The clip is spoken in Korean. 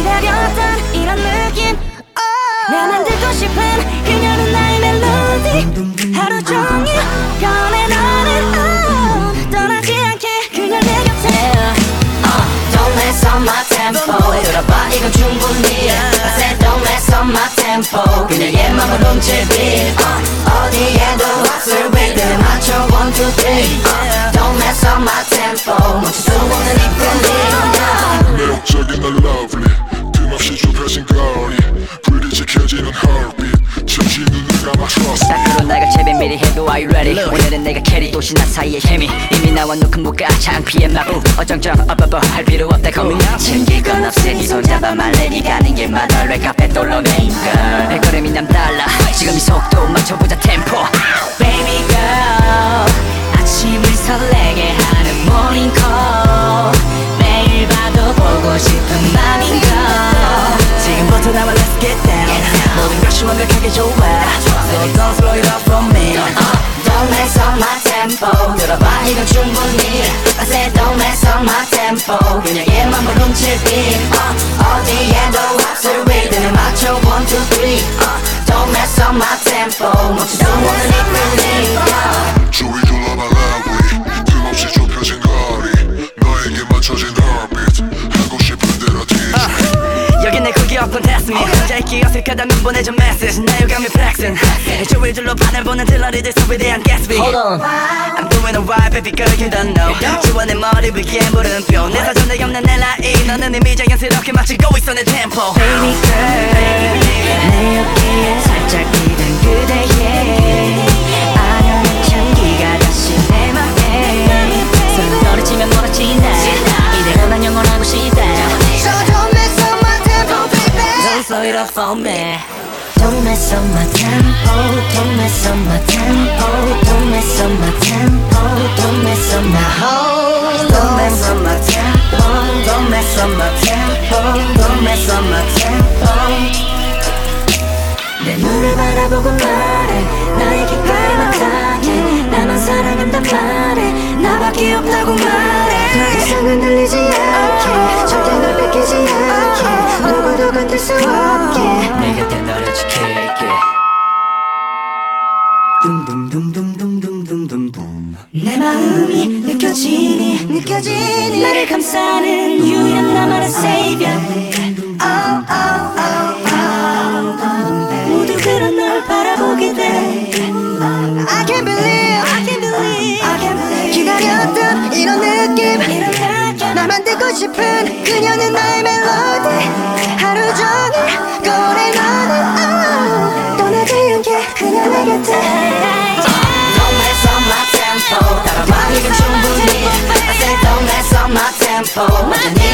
기다렸던 이런 느낌 oh. 내 만들고 싶은 그녀는 나의 멜로디 하루 종일 변해 나는 oh. 떠나지 않게 그녀 내 곁에 Don't mess up my tempo 들어봐 이건 충분히 I said don't mess up my tempo 그녀의 맘을 훔칠 beat uh, 어디에도 없을 rhythm 맞춰 one two three uh, 미리 해도 Are you ready? 오늘은 내가 캐리 또 신나 사이의 힘이 이미 나와 놓은 무가 창피해 마구. 어정쩡 어버버 할 필요 없다 coming up 챙길 건 없으니 손잡아 말래. 니 가는 길마다 랩카페 돌로네 girl? 발걸음이 남달라. 지금 이 속도 맞춰보자 템포 Baby girl 아침을 설레게 하는 morning call. 매일 봐도 보고 싶은 맘인 걸. 지금부터 나와 let's get down. 모든 것이 완벽하게 좋아 So don't slow it up for me Don't mess up my tempo 들어봐 이건 충분히 I said don't mess up my tempo 그녀의 맘을 훔칠 beat uh, 어디에도 오픈 테스트 미 혼자 있기 어색하다면 보내줘 메시지 나 유감이 플렉슨 조일 줄로 판을 보는 들러리들 소비에 대한 Gatsby Hold on. I'm doing alright baby girl you don't know. 내 머리 위에 물음표 내 사전에 없는 내 라인. 너는 이미 자연스럽게 맞추고 있어 내 템포 Baby girl 내 어깨에 slow it up for me Don't mess up my tempo, don't mess up my tempo, don't mess up my tempo, don't mess up my whole. Don't mess up my tempo, don't mess up my tempo, don't mess up my tempo. 내 눈을 바라보고 말해, 나에게 갈망하게, 나만 사랑한단 말해, 나밖에 없다고 말해. 더 이상 흔들리지 않게, 절대 널 뺏기지 않게, 누구도 건들 수 없게. 느껴지니 나를 감싸는 유일한 나만의 savior. Oh, oh, oh, 싶은 그녀는 나의 멜 tempo 따